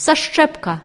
zaszczepka.